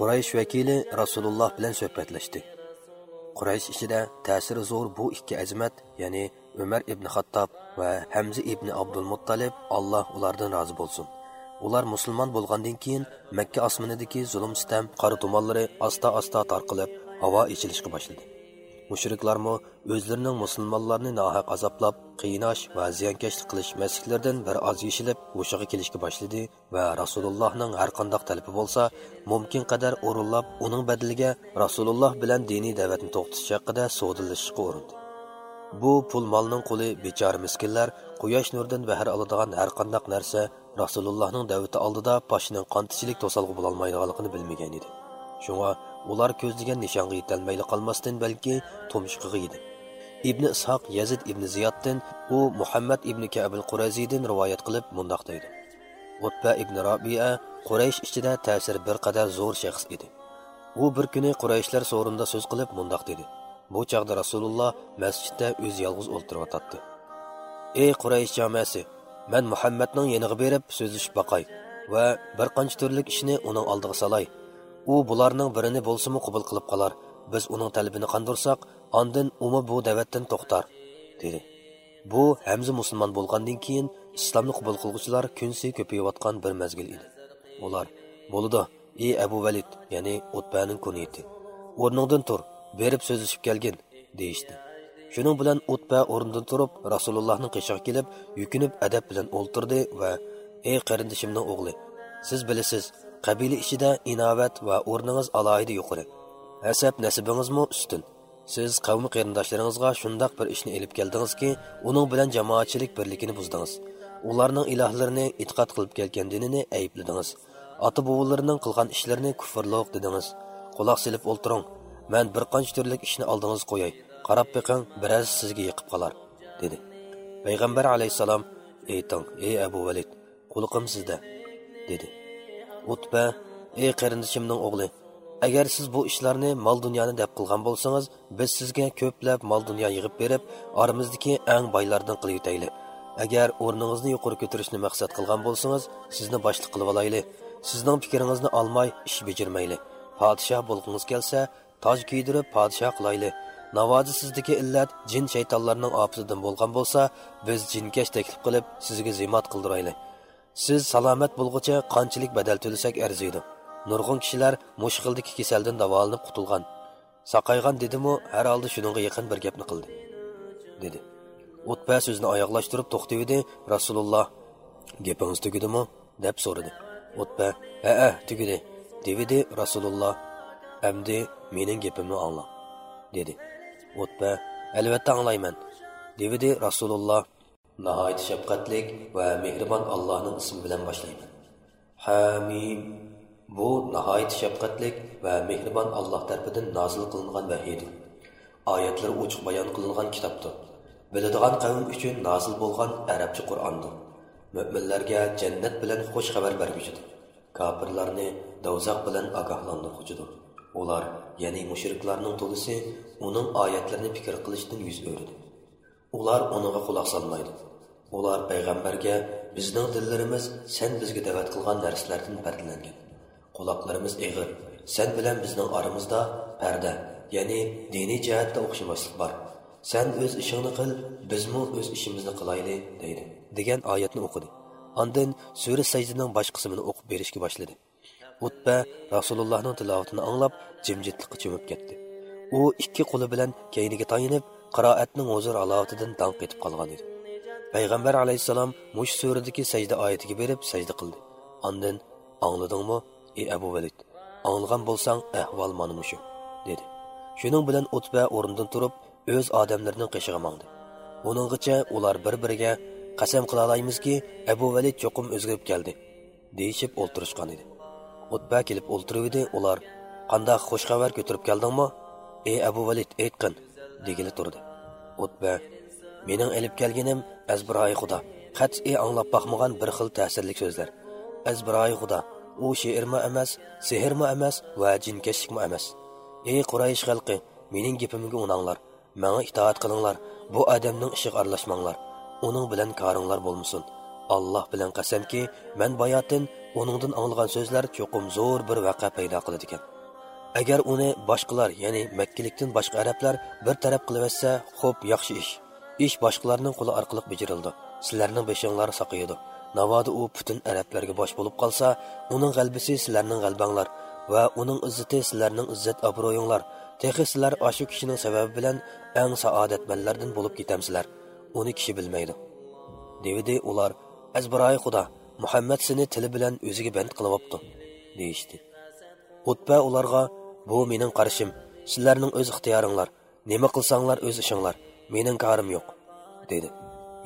quraysh vakili rasululloh bilan suhbatlashdi. Quraysh ichida ta'siri zo'r bu ikki azmat ya'ni umar ibn xattob va hamza ibn abdul muttalib alloh ulardan rozi bo'lsin. Ular musulmon bo'lgandan keyin makka osmonidagi zulm sitam qora tumonlari asta asta tarqalib havo ichilishga boshladi. Mushriklarmi o'zlarining musulmonlarni nohaq azoblab qiynash va ziyonkashlik qilish masjidlardan bir oz yeshilib o'shaga kelishga boshladi va rasulullohning har qandoq talabi bo'lsa mumkin qadar o'rinlab uning badaliga rasululloh bilan diniy da'vatni to'xtatish haqida so'dilashishga urindi. Bu pul molning quli bechora miskinlar quyosh nuridan bahar oladigan har qandoq narsa rasulullohning davati oldida boshining qontichilik to'salg'i bo'lolmaydiganligini bilmagan edi. Shunga ular ko'zlagan nishonga yetolmayli qolmasdan balki tumshuqiga edi ibn ishoq yazid ibn ziyoddin u muhammad ibn kabil quraziydan rivoyat qilib mundoq deydi. Utba ibn robia quraysh ichida ta'siri bir qadar zo'r shaxs edi. U bir kuni qurayshlar so'rinda so'z qilib mundoq dedi. Bu chog'da rasululloh masjidda o'zi yolg'iz o'ltiryotdi ey quraysh jamasi man muhammadning yeniga berib so'zlashib boqay va bir qancha turlik ishni uning oldiga solay. U bularning birini bo'lsimi qabul qilib qolar. Biz uning talabini qandirsak ondin umi bu da'vatdan to'xtar dedi. Bu hamza musulmon bo'lgandan keyin islomni qabul qilguvchilar kunsi ko'payayotgan bir mazgil edi. Ular bo'ldi ey abu valid ya'ni o'tbaning kuniyati o'rningdan tur berib so'zlashib kelgin deyishdi. Shuning bilan o'tba o'rnidan turib rasulullohning qishig'iga kelib yukinib adab bilan o'ltirdi va ey qarindishimning o'g'li siz bilasiz qabila ichida inovat va o'rningiz alohida yuqori hasab nasibingizmi ustun siz qavmi qarindoshlaringizga shundoq bir ishni ilib keldingizki uning bilan jamoatchilik birligini buzdingiz ularning ilohlarini e'tiqod qilib kelgan dinini aybladingiz ota bobolarining qilgan ishlarini kufrliq dedingiz quloq silib o'ltiring man bir qancha turlik ishni oldingiz qo'yay qarab biqing biroz sizga yiqib qolar dedi payg'ambar alayhissalom ayting ey abu valid qulqim sizda dedi utba ey qarindishimning o'g'li agar siz bu ishlarni mol dunyoni deb qilgan bo'lsangiz biz sizga ko'plab mol dunyo yig'ib berib oramizdagi eng boylardan qilib yutayli agar o'rningizni yuqori ko'tarishni maqsad qilgan bo'lsangiz sizni boshliq qilib olayli sizning fikringizni olmay ish bejirmayli podshoh bo'lgingiz kelsa toj kiydirib podshoh qilayli navozi sizniki illat jin shaytonlarning opisidan bo'lgan bo'lsa biz jinkash taklif qilib sizga zimat qildirayli siz salomat bo'lguncha qanchalik badal to'lasak arziydi. Nurg'un kishilar mushqildagi kasaldan davolanib qutulgan. Saqaygan dedimu har holda shuningga yaqin bir gapni qildi. Dedi. O'tpa so'zni oyoqlashtirib to'xtaydi rasululloh. Gapingiz tugadimi deb so'radi. O'tpa ha ha tugidi. Devidi rasululloh amdi mening gapimni angla. Dedi. O'tpa albatta anglayman. Devidi rasululloh nihoyat shafqatlik va mehribon allohning ismi bilan boshlayman hamim. Bu nihoyat shafqatlik va mehribon alloh tarafidan nozil qilingan vahiydir. Oyatlar ochiq bayon qilingan kitobdir. Biladigan qavm uchun nozil bo'lgan arabcha qur'ondir. Mo'minlarga jannat bilan xush xabar berguchidir kofirlarni dovzaq bilan ogohlantirguchidir ular ya'ni mushriklarning to'lisi uning oyatlarini fikr qilishdan yuz o'rdi ular uniga quloq solmaydi ular payg'ambarga bizning dillarimiz sen bizga da'vat qilgan narsalardan pardalangan. quloqlarimiz eg'ir sen bilan bizning oramizda parda ya'ni diniy jihatda o'xshamaslik bor sen o'z ishingni qil bizmi o'z ishimizni qilayli deydi degan oyatni o'qidi Ondan sura sajdaning bosh qismini o'qib berishga boshladi. Utba Rasulullohning tilovatini anglab jimjitlikqa cho'mib ketdi. U ikki qo'li bilan keyniga tayinib, qiroatning huzur alovatidan dal qetib qolgan edi. Payg'ambar alayhissalom mush suradagi sajda oyatiga berib sajda qildi. Ondan angladingmi, ey Abu Valid? Anglagan bo'lsang, ahvol mana mushu, dedi. Shuning bilan Utba o'rnidan turib, o'z odamlarining qishig'i mangdi. Buninggacha ular bir-biriga qasam qila olamizki abu valid cho'qim o'zgarib keldi deyishib o'ltirishgan edi utba kelib o'ltiruvdi ular qandoq xushxabar ko'tirib ko'tarib keldingmi ey abu valid aytqin degili turdi. O'tba mening ilib kelganim azbiroyi xudo. Qat'iy anglab boqmagan bir xil ta'sirli so'zlar. Azbiroyi xudo u she'rmi emas sehrmi emas va jinkashlikmi emas. Ey quraysh xalqi mening gapimga unanglar manga itoat qilinglar bu odamning ishiga aralashmanglar uning bilan koringlar bo'lmasin. Alloh bilan qasamki man bayotin uningdan anglagan so'zlar cho'qim zo'r bir vaqa paydo qiladi ekan agar uni boshqalar ya'ni makkalikdan boshqa arablar bir taraf qilaversa xo'p yaxshi ish. Ish boshqalarning qo'li orqali bajarildi sizlarning beshinglar saqiydi navoda u butun arablarga bosh bo'lib qolsa uning g'albisi sizlarning g'albanglar va uning izzati sizlarning izzat obro'yinglar. Texi sizlar ashu kishining sababi bilan eng saodatmanlardan bo'lib ketamsizlar. Uni kishi bilmaydi. Devidi ular azbiroyi xudo muhammad seni tili bilan o'ziga band qilyapti deyishdi. Utba ularga bu mening qarishim sizlarning o'z ixtiyoringlar. Nima qilsanglar o'z ishinglar. Mening karim yo'q dedi.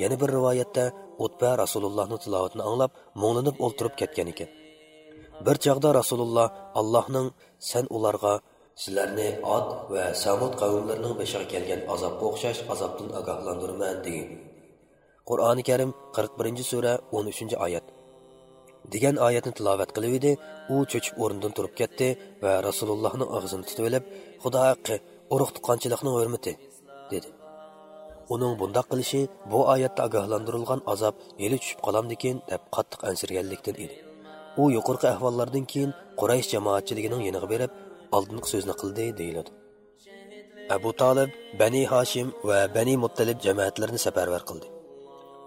Yana bir rivoyatda o'tba rasulullohni tilovatini anglab mo'nglanib o'ltirib ketgan ekan. Bir chog'da rasululloh allohning san ularga sizlarni ot va samud qavmlarining beshig'i kelgan azobga o'xshash azobdan ogohlantirman degan qur'oni karim 41 sura 13 oyat. Degan oyatni tilovat qilib edi. U cho'chib o'rnidan turib ketdi va rasulullohning og'zini tutib olib xudo haqqi urug' tuqqanchilikni hurmati dedi. Uning bundoq qilishi bu oyatda ogohlantirilgan azob yeli tushib qolamdikin deb qattiq ansirganlikdan edi. U yuqorqi ahvollardan keyin quraysh jamoatchiligining yeniga berib oldingi so'zni qildi deyiladi. Abu tolib bani hoshim va bani muttalib jamoatlarini safarvar qildi.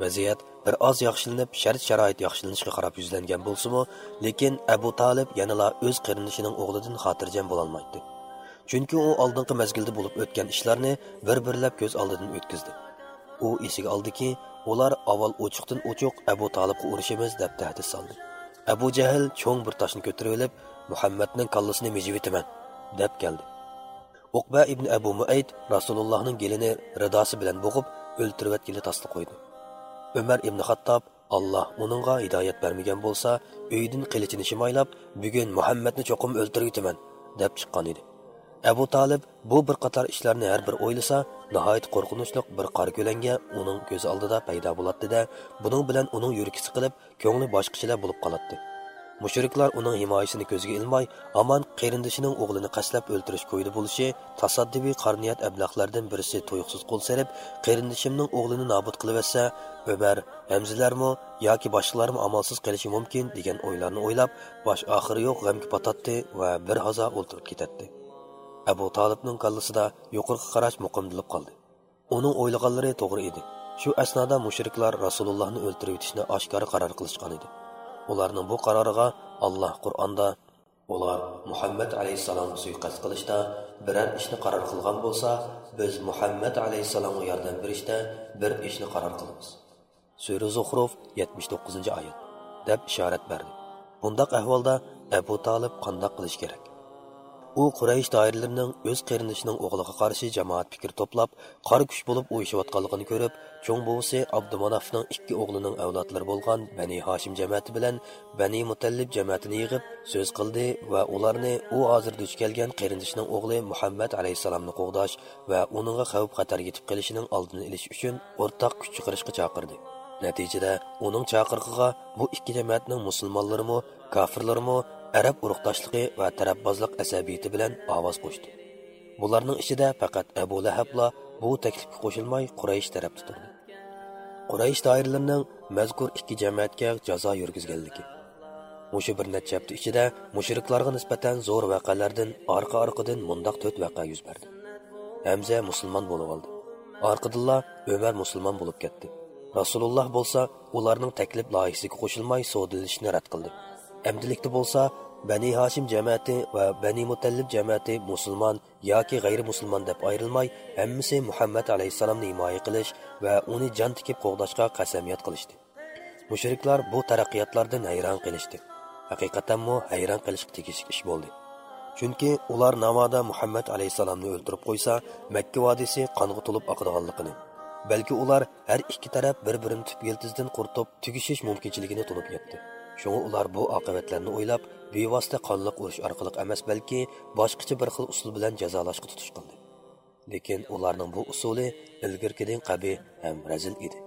Vaziyat bir oz yaxshilanib shart sharoit yaxshilanishga qarab yuzlangan bo'lsimi lekin abu tolib yanala o'z qarindishining o'g'lidan xotirjam bo'lolmaydi. Chunki u oldingi mazgilda bo'lib o'tgan ishlarni bir birlab ko'z oldidan o'tkazdi. U esiga oldiki ular avval ochiqdan ochiq abu tolibga urishimiz deb tahdid soldi. Abu jahl cho'ng bir toshni ko'tarib olib muhammadning kallasini mejib etaman deb keldi. Uqba ibn abu muayd rasulullohning gelini ridosi bilan bo'g'ib o'ltirib tasli qo'ydi. Umar ibn xattob alloh uningga hidoyat bermagan bo'lsa uydan qilichini shimoylab bugun muhammadni cho'qim o'ltirib deb chiqqan edi. Abu tolib bu bir qator ishlarni har bir o'ylasa nihoyat qo'rqinchli bir qora ko'langa uning ko'zi oldida paydo bo'ladida buning bilan uning yuragi siqilib ko'ngli boshqachalar bo'lib qoladi mushriklar uning himoyasini ko'zga ilmay amon qarindishining o'g'lini qaslab o'ltirish ko'ydi bo'lishi tasaddibiy qarniyat ablahlardan birisi to'yuqsiz qo'l serib qarindishimning o'g'lini nobud qilaversa umar hamzilarmi yoki boshqalarmi amalsiz qilishi mumkin degan o'ylarni o'ylab bosh oxiri yo'q g'amga patotdi va bir hoza o'ltirib ketadi abu tolibning kallasida yuqorqi qarash muqimdilib qoldi. Uning o'ylaganlari to'g'ri edi. Shu asnoda mushriklar rasulullohni o'ltirib yetishni oshkora qaror qilishgan edi. Ularning bu qaroriga alloh qur'onda ular muhammad alayhissalomga suiqasd qilishda biror ishni qaror qilgan bo'lsa biz muhammad alayhissalomga yordam berishda bir ishni qaror qilamiz. Sura zuhruf 79 oyat. Deb ishorat berdi. Bundoq ahvolda abu tolib qandoq qilish kerak? U quraysh doiralarining o'z qarindishining o'g'liga qarshi jamoat fikr to'plab qor kuch bo'lib o'yishayotganligini ko'rib cho'ng buvisi abdumanafning ikki o'g'lining avlodlari bo'lgan bani hoshim jamoati bilan bani mutallib jamoatini yig'ib so'z qildi va ularni u hozir duch kelgan qarindishining o'g'li muhammad alayhissalomni qo'g'dash va uninga xavf xatar yetib kelishining oldini olish uchun o'rtoq kuch chiqarishga chaqirdi. Natijada uning chaqirig'iga bu ikki jamoatning musulmonlarimi kofirlarimi arab urug'doshligi va tarabbozlik asabiyati bilan ovoz qo'shdi. Bularning ichida faqat abu lahabla bu taklifga qo'shilmay quraysh tarafda turdi quraysh doiralarining mazkur ikki jamoatga jazo yurgizganligi. Mushu bir necha hafta ichida mushriklarga nisbatan zo'r voqealardan orqa orqadan mundoq to'rt vaqa yuz berdi. Hamza musulmon bo'lib oldi. Orqadilla umar musulmon bo'lib ketdi. Rasululloh bo'lsa ularning taklif loyihasiga qo'shilmay so'dilishni rad qildi. Amdilikda bo'lsa bani жәмәті вә va bani mutallib мұсылман musulmon ғайри-мұсылман деп deb әммісі hammasi muhammad имайы himoya qilish va uni тікіп қоғдашқа қасамият qasamiyat qilishdi. Бұл bu taraqqiyotlardan hayron qilishdi. Haqiqatanmu hayron қылышқы tegishli ish bo'ldi. Chunki ular namoda muhammad алейхиссаламны o'ldirib qo'ysa makka vodiysi qonga to'lib oqadiganligini balki ular har ikki taraf bir birini түп yiltizdan qurtib tugishish mumkinchiligini tunib yetdi Шуңа ular bu oqibatlarni o'ylab, bevosita qonliq urush orqali emas, balki boshqacha bir xil usul bilan jazolashga tutish qildi. Lekin ularning bu usuli ilgirkidan qabi ham razil edi.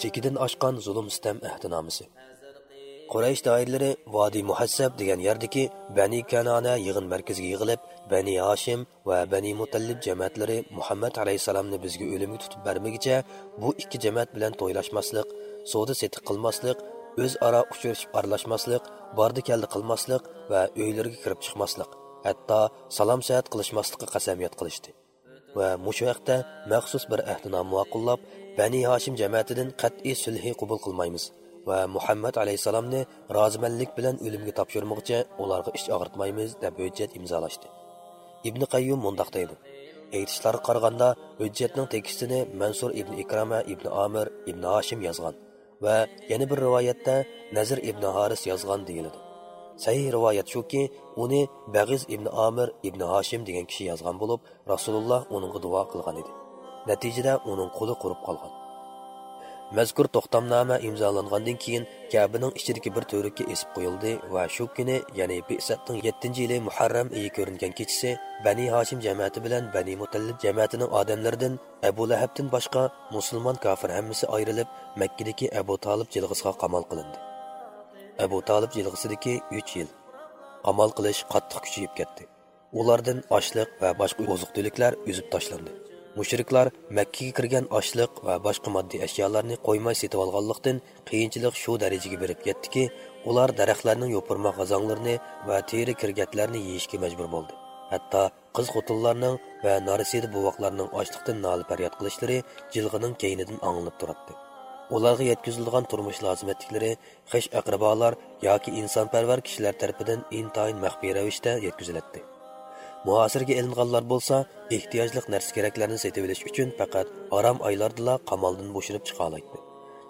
Chekidan oshgan zulm sitam ahtinomisi. Quraysh doirlari Vodi Muhassab degan yerdagi Bani Kanana yig'in markaziga yig'ilib, Bani Hashim va Bani Mutallib jamoatlari Muhammad alayhisalomni bizga o'limga tutib bermagicha bu ikki jamoat bilan to'ylashmaslik, savdo setiq qilmaslik o'zaro uchrashib aralashmaslik bordi keldi qilmaslik va uylariga kirib chiqmaslik hatto salom saat qilishmaslikqa qasamiyat qilishdi. Va mushu haqda maxsus bir ahdinoma ma'qullab bani hoshim jamiyatidan qat'iy sulhi qabul qilmaymiz va muhammad alayhissalomni rozimanlik bilan o'limga topshirmoqcha ularga ish og'ritmaymiz deb hujjat imzolashdi. Ibn qayyum mundoq deydi aytishlariga qaraganda hujjatning tekstini mansur ibn ikrama ibn amir ibn hashim yozgan. Va yana bir rivoyatda nazir ibn haris yozgan deyiladi. Sahiy rivoyat shuki uni bag'iz ibn amir ibn hoshim degan kishi yozgan bo'lib rasululloh uningga duo qilgan edi. Natijada uning quli qurib qolgan. Mazkur to'xtamnoma imzolangandan keyin kabining ichidagi bir to'rikka esib qo'yildi va shu kuni ya'ni besatning yettinchi yili muharram oyi ko'ringan kechasi bani hoshim jamiyati bilan bani mutallib jamiyatining odamlaridan abu lahabdan boshqa musulmon kofir hammasi ayrilib makkadagi abu tolib jilg'isiga qamal qilindi. Abu tolib jilg'isidagi uch yil qamal qilish qattiq kuchayib ketdi. Ulardan ochliq va boshqa oziq tuliklar uzib tashlandi. Mushriklar makkaga kirgan oshliq va boshqa moddiy ashyolarni qo'ymay setib olganlikdan qiyinchilik shu darajaga berib yetdiki ular daraxtlarning yo'pirma g'azonlarini va teri kirgatlarni yeyishga majbur bo'ldi. Hatto qiz xotinlarning va narisida buvoqlarning ochliqdan noli faryod qilishlari jilg'ining keynidan anglanib turadi ularga yetkazilgan turmush lozimatiklari xish aqrabolar yoki insonparvar kishilar tarafidan intayin maxfiy ravishda yetkaziladi. Muhosirga ilinganlar bo'lsa ehtiyojliq narsa keraklarni setib olish uchun faqat orom oylardala qamaldan bo'shirib chiqa oladi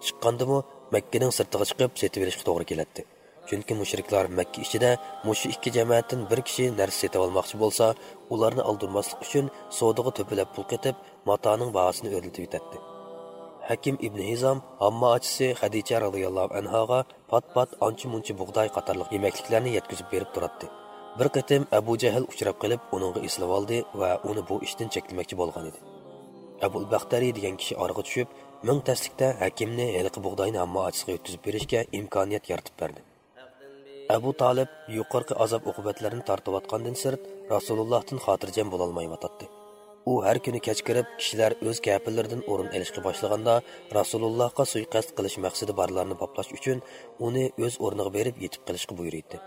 chiqqandimi makkaning sirtiga chiqib setib olishga to'g'ri keladi chunki mushriklar makka ichida mushu ikki jamoatdan bir kishi narsa setib olmoqchi bo'lsa ularni aldirmaslik uchun savdoga to'pilab pul ketib matoning bahosini o'rlatib yetadi hakim ibn hizom hamma ochisi hadicha roziyallohu anhoga pat pat onchi munchi bug'doy qatorliq yemakliklarni yetkazib berib turadi bir qatim abu jahl uchrab qilib uningga eslab oldi va uni bu ishdan cheklamoqchi bo'lgan edi. Abul baxtariy degan kishi orqa tushib ming taslikda hakimni haliqi bug'doyni ammo ochisiga o'tkazib berishga imkoniyat yaratib berdi. Abu tolib yuqorqi azob uqubatlarini tortayotgandan sirt rasulullohdan xotirjam bo'lolmayotdi u har kuni kech kirib kishilar o'z kapillaridan o'rin olishga boshlaganda rasulullohga suiqasd qilish maqsadi borlarni boplash uchun uni o'z o'rniga berib yetib qilishga buyuriydi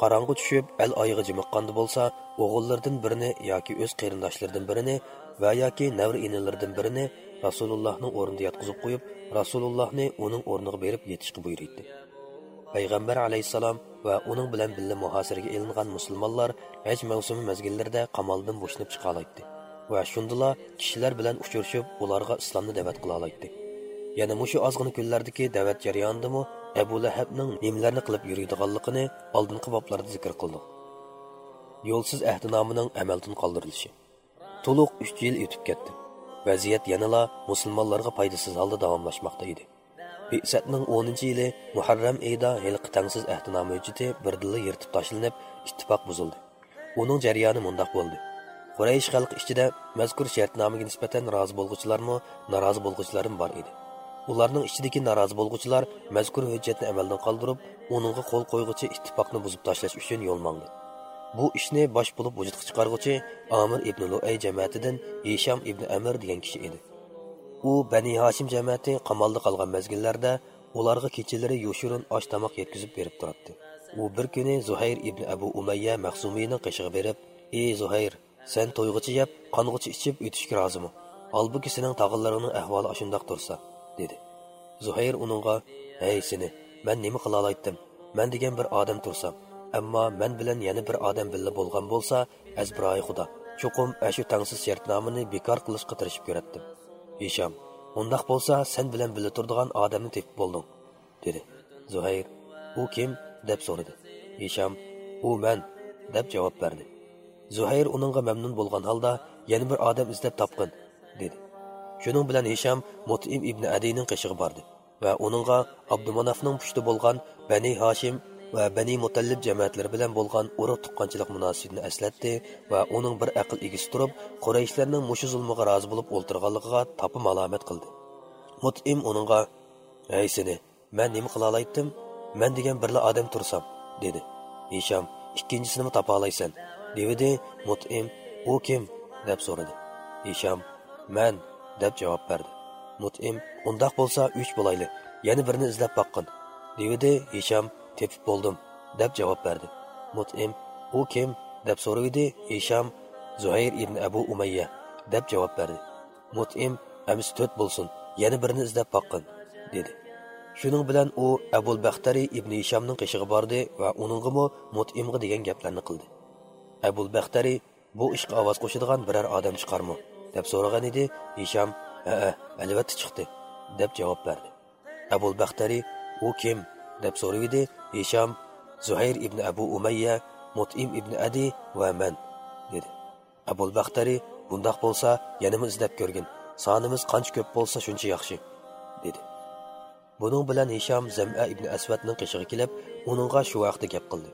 qorong'i tushib al oyiga jimiqqanda bo'lsa o'g'illardan birini yoki o'z qarindoshlaridan birini va yoki navri inilaridan birini rasulullohning o'rnida yotqizib qo'yib rasulullohni uning o'rniga berib yetishga buyuriydi payg'ambar alayhissalom va uning bilan birga muhosiraga ilingan musulmonlar haj mavsumi mazgillarida qamaldan bo'shinib chiqa oladi va shundala kishilar bilan uchrashib ularga islomni da'vat qila oladi yana mushu ozg'ina kunlardagi da'vat jarayonidami abu lahabning nimalarni qilib yuradiganligini oldingi boblarda zikr qildik yo'lsiz ahdinomining amaldan qoldirilishi. To'liq uch yil o'tib ketdi. Vaziyat yanala musulmonlarga foydasiz holda davomlashmoqda edi. Besatning o'ninchi yili muharram oyida haliqi tangsiz ahdinoma hujjati birdilla yirtib tashlanib ittifoq buzildi. Uning jarayoni mundoq bo'ldi. Quraysh xalqi ichida mazkur shartnomaga nisbatan rozi bo'lg'uchilarmi norozi bo'lg'uchilarim bor edi. Ularning ichidagi norozi bo'lg'uvchilar mazkur hujjatni amaldan qoldirib uningga qo'l qo'yg'uchi ittifoqni buzib tashlash uchun yo'l mangdi bu ishni bosh bo'lib vujudga chiqarg'uchi amir ibn luay jamiyatidan hisham ibn amir degan kishi edi. U bani hashim jamiyati qamalda qolgan mazgillarda ularga kechalari yoshirin osh tomoq yetkazib berib turadi u bir kuni zuhayr ibn abu umayya mahsumiyning qishig'i berib ey zuhayr sen to'yg'ichi yeb qong'ichi ichib o'tishga rozimi holbuki sening tag'inlaringning ahvoli shundoq tursa. Dedi. Zuhayr uningga hey seni man nima qila olaydim man degan bir odam tursam ammo man bilan yana bir odam billa bo'lgan bo'lsa azbiroyi xudo chuqum ashu tangsiz shartnomani bekor qilishga tirishib ko'ratdim. Hisham undoq bo'lsa sen bilan birga turadigan odamni tepib bo'lding dedi. Zuhayr u kim? deb so'radi. Hisham u man deb javob berdi. Zuhayr uningga mamnun bo'lgan holda yana bir odam izlab topqin dedi. Shuning bilan hisham mutim ibn adiyning qishig'i bordi va uningga abdumanafning pushti bo'lgan bani hoshim va bani mutallib jamoatlari bilan bo'lgan urug' tuqqanchilik munosabatini eslatdi va uning bir aql egisi turib qurayishlarning mushu zulmiga rozi bo'lib o'ltirganligiga topim alomat qildi. Mutim uningga hey seni man nima qila olaydim man degan birla odam tursam dedi. Hisham ikkinchisini topa olaysan devidi. Mutim u kim? deb so'radi. Hisham man deb javob berdi. Mutim undoq bo'lsa uch bo'layli yana birini izlab boqqin devdi hisham tepib bo'ldim deb javob berdi. Mutim u kim? deb so'raydi hisham zuhayr ibn abu umayya deb javob berdi. Mutim amsi to'rt bo'lsin yana birini izlab boqqin dedi. Shuning bilan u abul baxtari ibn hishamning qishig'i bordi va uningimi mutimga degan gaplarni qildi. Abul baxtari bu ishga ovoz qo'shadigan biror odam chiqarmi deb so'ragan edi. Isham ha albatta chiqdi deb javob berdi. Abul baxtari u kim? deb so'raydi. Isham zuhayr ibn abu umayya mutim ibn adi va man dedi. Abul baxtari bundoq bo'lsa yanimi izlab ko'rgin. Sonimiz qancha ko'p bo'lsa shuncha yaxshi dedi. Buning bilan isham zama ibn asvadning qishig'i kelib uningga shu vaqtda gap qildi.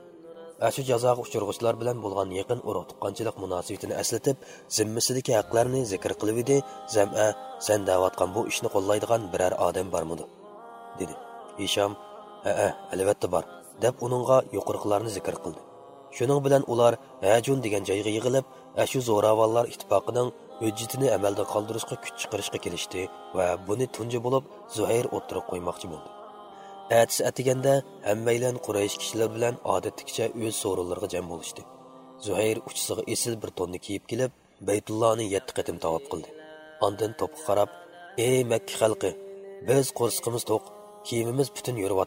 Shu jazoga uchirg'uvchilar bilan bo'lgan yaqin urug' tuqqanchilik munosabatini eslatib zimmasidagi haqlarni zikr qilib edi zama san davotgan bu ishni qo'llaydigan biror odam bormidi? dedi. Isham aa albatta bor deb uningga yuqoriqilarni zikr qildi. Shuning bilan ular ajun degan joyga yig'ilib shu zo'ravonlar ittifoqining hujjatini amalda qoldirishga kuch chiqarishga kelishdi va buni tunji bo'lib zuhayr o'ttirib qo'ymoqchi bo'ldi. Әтіс әтігенде әммейлен Quraysh адеттікше bilan odatdagicha o'z so'rinlariga jam bo'lishdi. Zuhayr бір esil bir tonni kiyib kelib, Baytullohni 7 qatim Андын qildi. Ondan «Ей qarab, "Ey Makka xalqi, biz qo'rsqimiz to'q, kiyimimiz butun Хашим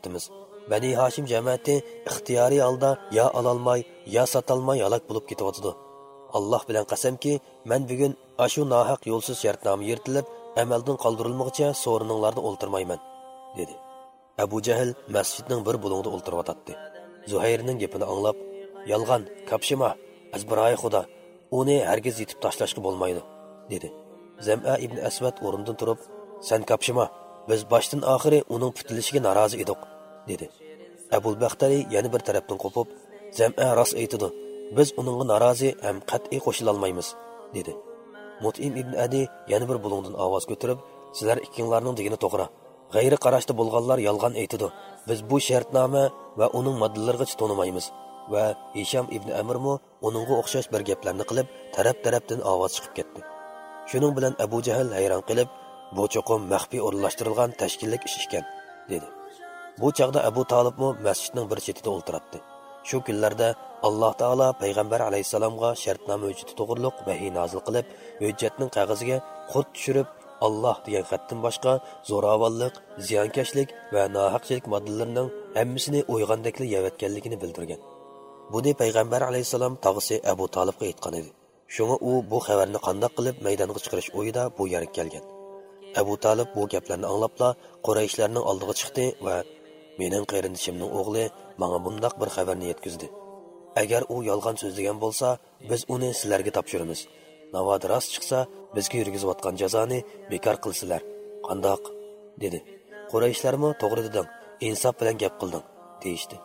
Bani Hashim jamoati ixtiyoriy алалмай, yo саталмай yo болып halok bo'lib Аллах Alloh bilan qasamki, men bugun ашу nohaq yo'lsiz shartnoma yirtilib, amaldan қалдырылмығыча сорыныңларды o'ltirmayman." dedi. Abu jahl masjidning bir bo'lug'ida o'ltiryotdi zuhayrning gapini anglab yolg'on kapshima azbiroy xudo uni hargiz yetib tashlashga bo'lmaydi dedi. Zama ibn asvat o'rnidan turib san kapshima biz boshdan oxiri uning putilishiga norozi edik dedi. Abul baxtari yana bir tarafdan qo'pib zama rost aytidi biz uningga norozi ham qat'iy qo'shilolmaymiz dedi. Mutim ibn adi yana bir bulungdan ovoz ko'tarib sizlar ikkinglarning degini to'g'ri g'ayri qarashda bo'lganlar yolg'on aytidi biz bu shartnoma va uning moddalariga tonimaymiz va isham ibn amirmu uningga o'xshash bir gaplarni qilib taraf tarafdan ovoz chiqib ketdi. Shuning bilan abu jahl hayron qilib bu cho'qim maxfiy o'rinlashtirilgan tashkillik ish ekan dedi. Bu chog'da abu tolibmu masjidning bir chetida o'ltiribdi. Shu kunlarda alloh taolo payg'ambar alayhissalomga shartnoma hujjati to'g'riliq vahiy nozil qilib hujjatning qog'oziga qurt tushirib Allah degan xatdan boshqa zo'ravonlik, ziyonkashlik va nohaqchilik moddalarining hammasini o'yg'andakli yavatganligini bildirgan. Buni payg'ambar alayhissalom tog'isi Abu Talibga aytgan edi. Shunga u bu xabarni qandoq qilib maydonga chiqarish o'yida bu yerga kelgan. Abu Talib bu gaplarni anglabla Qurayshlarning oldiga chiqdi va mening qarindishimning o'g'li menga bundoq bir xabarni yetkazdi. Agar u yolg'on so'zlagan bo'lsa, biz uni sizlarga topshiramiz. Navoda rost chiqsa bizga yurgizayotgan jazoni bekor qilsilar qandoq? dedi. Qurayishlarmi to'g'ri deding insof bilan gap qilding deyishdi.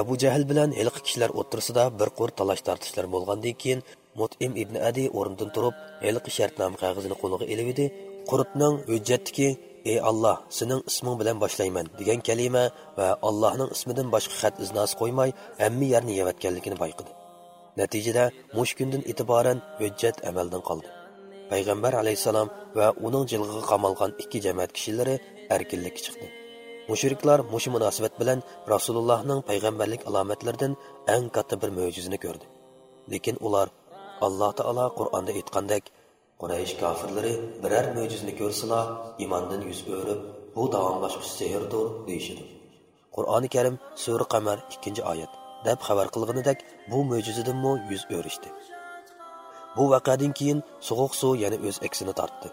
Abu jahl bilan ilqi kishilar o'tirsida bir qo'r talash tortishlar bo'lgandan keyin mutim ibn adi o'rnidan turib ilqi shartnoma qog'ozini qo'liga ilib edi. Qurutning hujjatdiki ey alloh sening isming bilan boshlayman degan kalima va allohning ismidan boshqa xat iznosi qo'ymay hamma yerni yavatganligini payqadi Natijada mush kundan e'tiboran hujjat amaldan qoldi. Payg'ambar alayhisalom va uning jilg'iga qamalgan ikki jamoat kishilari erkinlikka chiqdi. Mushriklar mush munosabat bilan Rasulullohning payg'ambarlik alomatlaridan eng katta bir mo'jizani ko'rdi. Lekin ular Alloh taolo Qur'onda aytgandek, Quraysh kofirlari biror mo'jizni ko'rsalar, iymondan yuz o'rib, bu davomlashuvchi sehrdir deyishadi. Qur'oni Karim sura Qamar 2-oyat. Deb xabar qilganidek bu mo'jizadanmi yuz o'rishdi. Bu vaqadan keyin sovuq suv yana o'z aksini tortdi.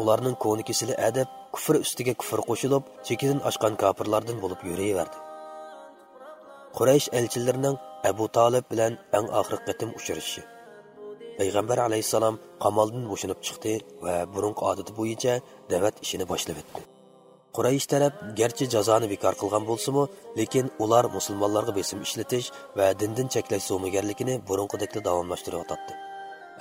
Ularning ko'ni kesili adab kufr ustiga kufr qo'shilib chekidan oshgan kofirlardan bo'lib yuraverdi. Quraysh elchilarining abu tolib bilan eng oxirgi qatim uchrashishi. Payg'ambar alayhissalom qamaldan bo'shinib chiqdi va burunqi odati bo'yicha da'vat ishini boshlab o'tdi. Quraysh taraf garchi jazoni bekor qilgan bo'lsa-mu, lekin ular musulmonlarga besim ishlatish va dindan cheklash so'maganligini burunqidekla davomlashtiryotdi.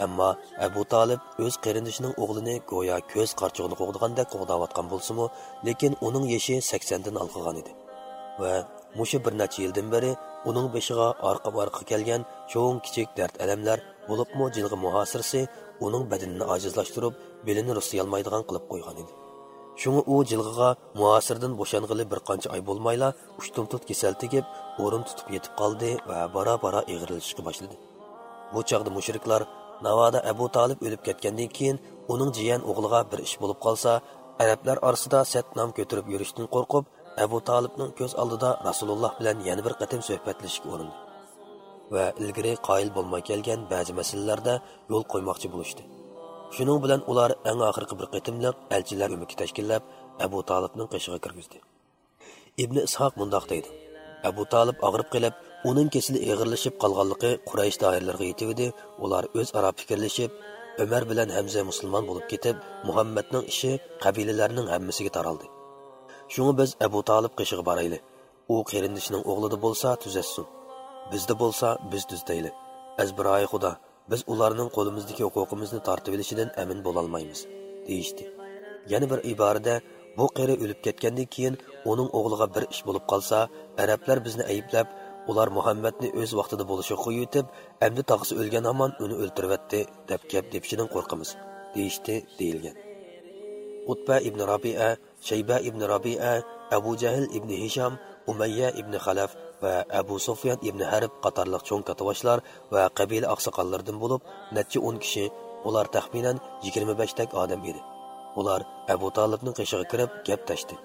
Ammo Abu Talib o'z qarindishining o'g'lini go'yo ko'z qarchug'ini qo'g'dagandek qo'g'dayotgan bo'lsa-mu, lekin uning yoshi 80 dan alqigan edi. Va mushu bir necha yildan beri uning beshiga orqa-orqa kelgan cho'ng kichik dard alamlar bo'libmi jilg'i muhosirasi uning badanini ojizlashtirib, belini rusiyolmaydigan qilib qo'ygan edi. Shunga u jilg'iga muasirdan bo'shang'ili bir qancha oy bo'lmayla ushtumtut kasal tegib o'rin tutib yetib qoldi va bora bora ig'rilishga boshladi bu chog'da mushriklar navoda abu tolib o'lib ketgandan keyin uning jiyan o'g'liga bir ish bo'lib qolsa arablar orasida sat nom ko'tirib yurishdan qo'rqib abu tolibning ko'z oldida rasululloh bilan yana bir qatim suhbatlashishga urindi va ilgari qoyil bo'lmay kelgan ba'zi masalalarda yo'l qo'ymoqchi bo'lishdi shuning bilan ular eng oxirgi bir qatimliq elchilar umiki tashkillab abu tolibning qishig'i kirgizdi. Ibn ishoq mundoq deydi. Abu tolib og'rib qilib uning kesili eg'irlashib qolganligi quraysh doiralariga yetibdi ular o'zaro fikrlashib umar bilan hamza musulmon bo'lib ketib muhammadning ishi qabilalarning hammasiga taraldi. Shunga biz abu tolib qishig'i borayli u qarindishining o'g'lida bo'lsa tuzatsin. Bizda bo'lsa biz tuzdayli azbiroyi xudo. Biz ularning qo'limizdagi huquqimizni tortib olishidan amin bo'lolmaymiz deyishdi. Yana bir iborada bu qeri o'lib ketgandan keyin uning o'g'liga bir ish bo'lib qolsa arablar bizni ayblab ular muhammadni o'z vaqtida bo'lishi qo'yitib amdi tog'isi o'lgan hamon uni o'ltirvatdi deb gap depishidan qo'rqamiz deyishdi deyilgan. Utba ibn robia shayba ibn robia abu jahl ibn hisham umayya ibn xalaf va abu sufyan ibn harib qatorliq cho'ng katavoshlar va qabila oqsoqollaridan bo'lib necha o'n kishi ular taxminan yigirma beshtak odam edi. Ular abu tolibning qishig'i kirib gap tashdi.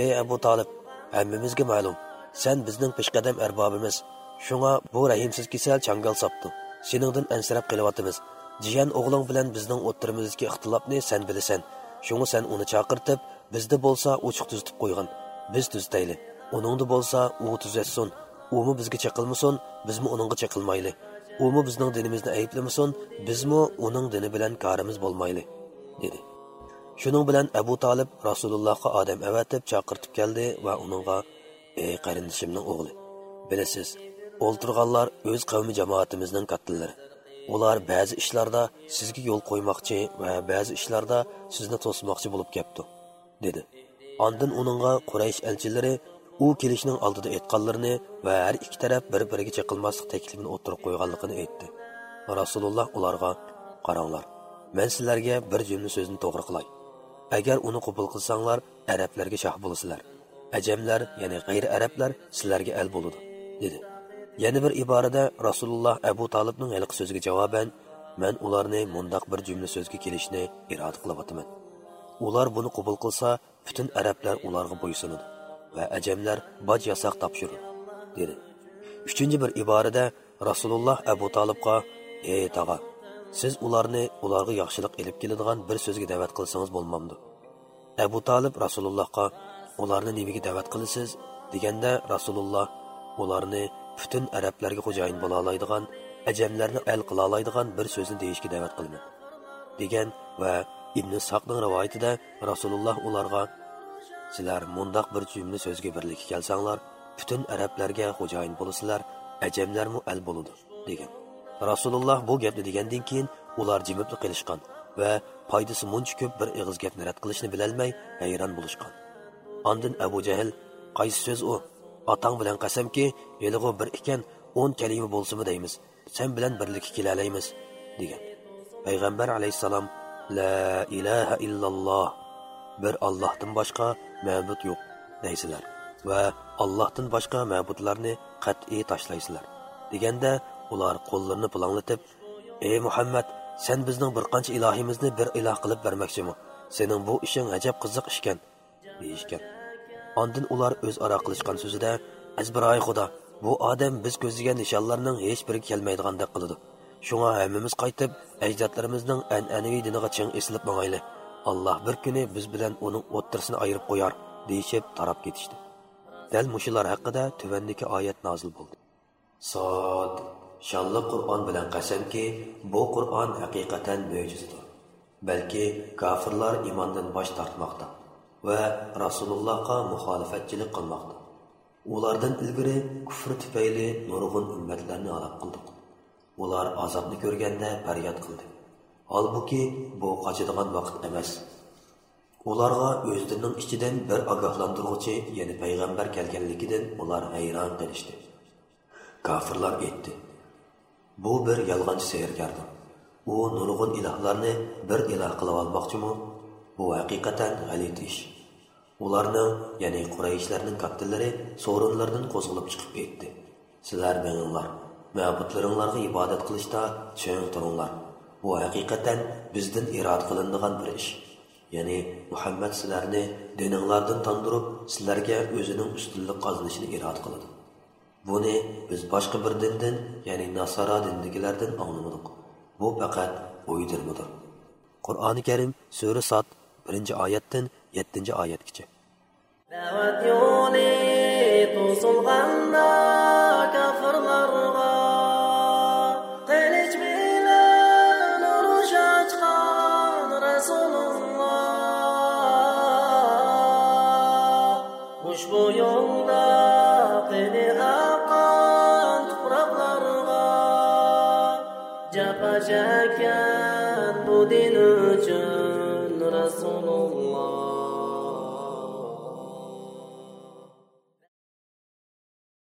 Ey abu tolib hammamizga ma'lum sen bizning peshqadam arbobimiz. Shunga bu rahimsiz kasal changal sopdi seningdan ansirab qilyapmiz. Jiyan o'g'ling bilan bizning o'ttirimizdagi ixtilofni sen bilasan. Shunga sen uni chaqirtib bizda bo'lsa ochiq tuzitib qo'ygin. Biz tuztayli uningda bo'lsa u tuzatsin. Umi bizga chaqilmasin bizmi uningga chaqilmayli. Umi bizning dinimizni ayblamasin bizmi uning dini bilan korimiz bo'lmayli dedi. Shuning bilan abu tolib rasulullohga odam avatib chaqirtib keldi va uningga ey qarindishimning o'g'li bilasiz o'ltirganlar o'z qavmi jamoatimizning kattalari ular ba'zi ishlarda sizga yo'l qo'ymoqchi va ba'zi ishlarda sizni to'smoqchi bo'lib kelibdi dedi. Ondan uningga quraysh elchilari u kelishning oldida aytganlarini va har ikki taraf bir biriga chiqilmaslik taklifini o'tirib qo'yganligini aytdi. Rasululloh ularga qaranglar men sizlarga bir jumla so'zni to'g'ri qilay. Agar uni qabul qilsanglar arablarga shoh bo'lasizlar. Ajamlar ya'ni g'ayri arablar sizlarga al bo'ladi dedi. Yana bir iborada rasululloh abu tolibning iliq so'ziga javoban man ularni mundoq bir jumla so'zga kelishni iroda qilyapman ular buni qabul qilsa butun arablar ularga bo'ysunadi. Va ajamlar boj yasoq topshirdi dedi. Uchinchi bir iborada rasululloh abu tolibga ey tog'a siz ularni ularga yaxshilik ilib keladigan bir so'zga da'vat qilsangiz bo'lmamdi. Abu tolib rasulullohga ularni nimaga da'vat qilasiz? deganda rasululloh ularni butun arablarga xo'jayin bo'la oladigan ajamlarni al qila oladigan bir so'zni deyishga da'vat qilaman degan va ibn soqning rivoyatida rasululloh ularga sizlar mundoq bir jumla so'zga birlikka kelsanglar butun arablarga xo'jayin bo'lasizlar ajamlarmu al bo'ladi degan. Rasululloh bu gapni degandan keyin ular jimibli qilishgan va foydasi muncha ko'p bir ig'iz gapni rad qilishni bilolmay hayron bo'lishgan. Ondin abu jahl qaysi so'z u? Otang bilan qasamki yelg'u bir ekan o'n kalima bo'lsimi deymiz sen bilan birlikka kelalaymiz degan. Payg'ambar alayhissalom la ilaha illalloh bir allohdan boshqa ma'bud yo'q deysizlar va allohdan boshqa ma'budlarni qat'iy tashlaysizlar. Deganda ular qo'llarini bulanlatıb, ey muhammad sen bizning bir qancha ilohimizni bir iloh qilib bermoqchimi sening bu ishing ajab qiziq ishkan deyishgan. Ondin ular o'zaro qilishgan so'zida azbiroy xudo bu odam biz ko'zlagan nishonlarning hech biri kelmaydigandek qiladi. Shunga hammamiz qaytib ajdodlarimizning an'anaviy diniga ching esilib mangayli. Alloh bir kuni biz bilan uning o'ttirsini ayirib qo'yar deyishib tarab ketishdi. Dal mushular haqida tuvandagi oyat nozil bo'ldi. Sod shonli qur'on bilan qasamki bu qur'on haqiqatan mo'jizadir balki kofirlar iymondan bosh tortmoqda va rasulullohga muxolifatchilik qilmoqda. Ulardan ilgari kufr tufayli nurg'un ummatlarni halok qildik. Ular azobni ko'rganda faryod qildi. Holbuki bu qochadigan vaqt emas. Ularga o'zlarining ichidan bir ogohlantiruvchi ya'ni payg'ambar kelganligidan ular hayron qilishdi. Kofirlar aytdi bu bir yolg'onchi sehrgardir. U nurg'un ilohlarni bir iloh qilib olmoqchimi? Bu haqiqatan g'alati ish. Ularning ya'ni qurayishlarning kaptillari so'rinlardan qo'zg'alib chiqib ketdi sizlar bilinglar ma'budlaringlarga ibodat qilishda cho'ng turinglar bu haqiqatan bizdan irod qilinadigan bir ish. Ya'ni muhammad sizlarni dininglardan tandirib sizlarga o'zining ustunlik qozonishini irod qiladi. Buni biz boshqa bir dindan ya'ni nasara dindagilardan anglamadik bu faqat o'ydirmadir qur'oni karim sura sot birinchi oyatdan yettinchi oyatgacha. Da'vat yo'li to'silganda kofirlarga rasululloh ushbu